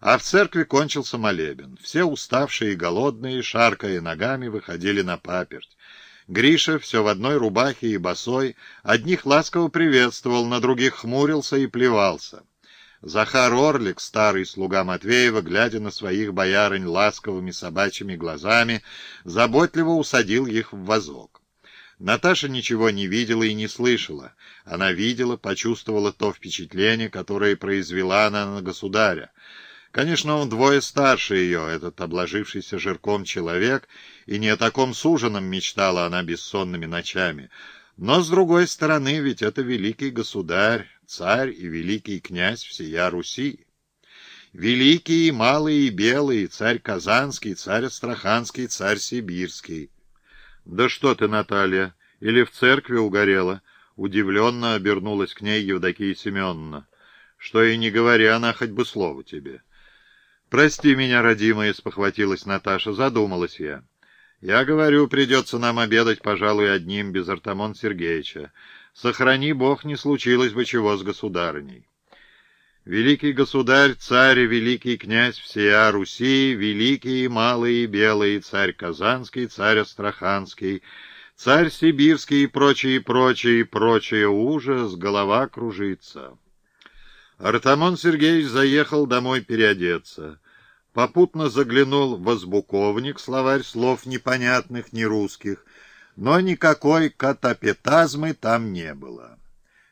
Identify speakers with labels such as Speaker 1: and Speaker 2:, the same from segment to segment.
Speaker 1: А в церкви кончился молебен. Все уставшие и голодные, шаркая ногами, выходили на паперть. Гриша, все в одной рубахе и босой, одних ласково приветствовал, на других хмурился и плевался. Захар Орлик, старый слуга Матвеева, глядя на своих боярынь ласковыми собачьими глазами, заботливо усадил их в вазок. Наташа ничего не видела и не слышала. Она видела, почувствовала то впечатление, которое произвела она на государя. Конечно, он вдвое старше ее, этот обложившийся жирком человек, и не о таком суженом мечтала она бессонными ночами. Но, с другой стороны, ведь это великий государь, царь и великий князь всея Руси. Великий и малый и белый, царь Казанский, царь Астраханский, царь Сибирский. «Да что ты, Наталья, или в церкви угорела?» Удивленно обернулась к ней Евдокия Семеновна. «Что и не говори, она хоть бы слово тебе». «Прости меня, родимая», — спохватилась Наташа, задумалась я. «Я говорю, придется нам обедать, пожалуй, одним, без Артамон Сергеевича. Сохрани Бог, не случилось бы чего с государыней». Великий государь, царь и великий князь всея Руси, великий и малый и белый, царь Казанский, царь Астраханский, царь Сибирский и прочее, прочее, прочее, ужас, голова кружится. Артамон Сергеевич заехал домой переодеться. Попутно заглянул в азбуковник, словарь слов непонятных, не русских, но никакой катапетазмы там не было.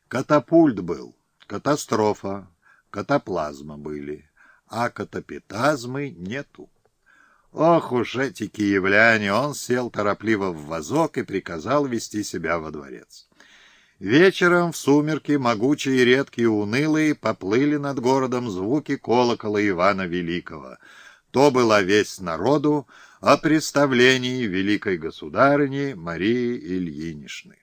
Speaker 1: Катапульт был, катастрофа, катаплазма были, а катапетазмы нету. Ох уж эти киевляне! Он сел торопливо в вазок и приказал вести себя во дворец. Вечером в сумерки, могучие, редкие, унылые, поплыли над городом звуки колокола Ивана Великого. То была весть народу о представлении великой государыни Марии Ильинишны.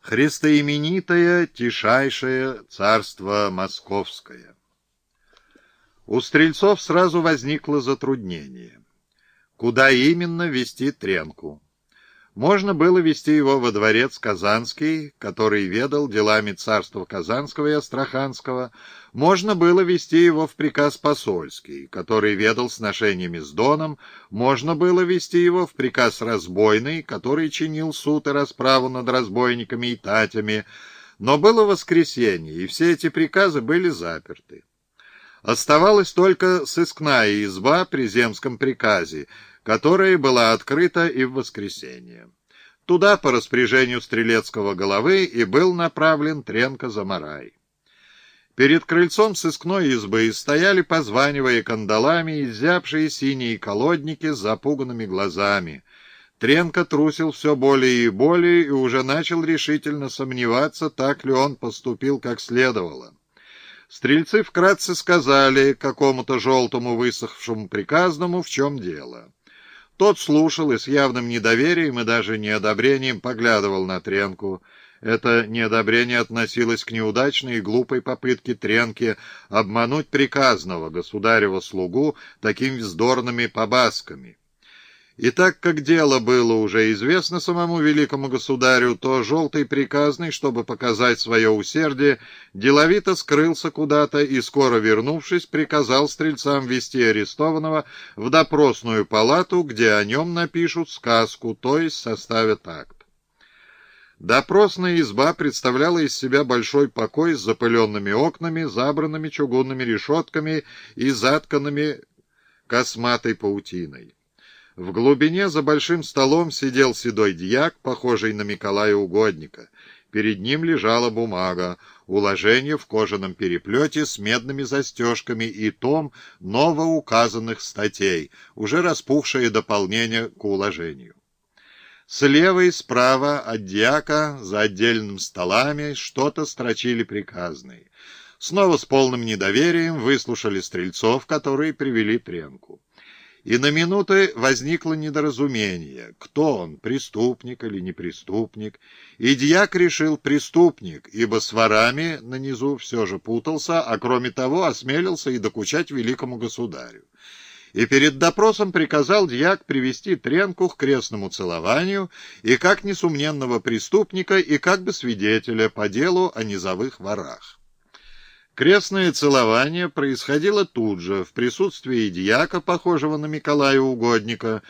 Speaker 1: Христоименитое, тишайшее царство московское. У стрельцов сразу возникло затруднение. Куда именно вести Тренку? Можно было вести его во дворец Казанский, который ведал делами царства Казанского и Астраханского. Можно было вести его в приказ посольский, который ведал сношениями с Доном. Можно было вести его в приказ разбойный, который чинил суд и расправу над разбойниками и татями. Но было воскресенье, и все эти приказы были заперты. Оставалась только сыскная изба при земском приказе, которая была открыта и в воскресенье. Туда по распоряжению стрелецкого головы и был направлен Тренко Замарай. Перед крыльцом сыскной избы стояли, позванивая кандалами, изябшие синие колодники с запуганными глазами. Тренко трусил все более и более и уже начал решительно сомневаться, так ли он поступил как следовало. Стрельцы вкратце сказали какому-то желтому высохшему приказному, в чем дело. Тот слушал и с явным недоверием и даже неодобрением поглядывал на Тренку. Это неодобрение относилось к неудачной и глупой попытке Тренки обмануть приказного государева слугу такими вздорными побасками. И так как дело было уже известно самому великому государю, то желтый приказный, чтобы показать свое усердие, деловито скрылся куда-то и, скоро вернувшись, приказал стрельцам вести арестованного в допросную палату, где о нем напишут сказку, то есть составят акт. Допросная изба представляла из себя большой покой с запыленными окнами, забранными чугунными решетками и затканными косматой паутиной. В глубине за большим столом сидел седой дьяк, похожий на Миколая Угодника. Перед ним лежала бумага, уложение в кожаном переплете с медными застежками и том новоуказанных статей, уже распухшее дополнение к уложению. Слева и справа от дьяка за отдельным столами что-то строчили приказные. Снова с полным недоверием выслушали стрельцов, которые привели тренку. И на минуты возникло недоразумение, кто он, преступник или не преступник. И дьяк решил преступник, ибо с ворами на низу все же путался, а кроме того осмелился и докучать великому государю. И перед допросом приказал дьяк привести Тренку к крестному целованию и как несомненного преступника, и как бы свидетеля по делу о низовых ворах. Крестное целование происходило тут же, в присутствии дьяка, похожего на Николая Угодника,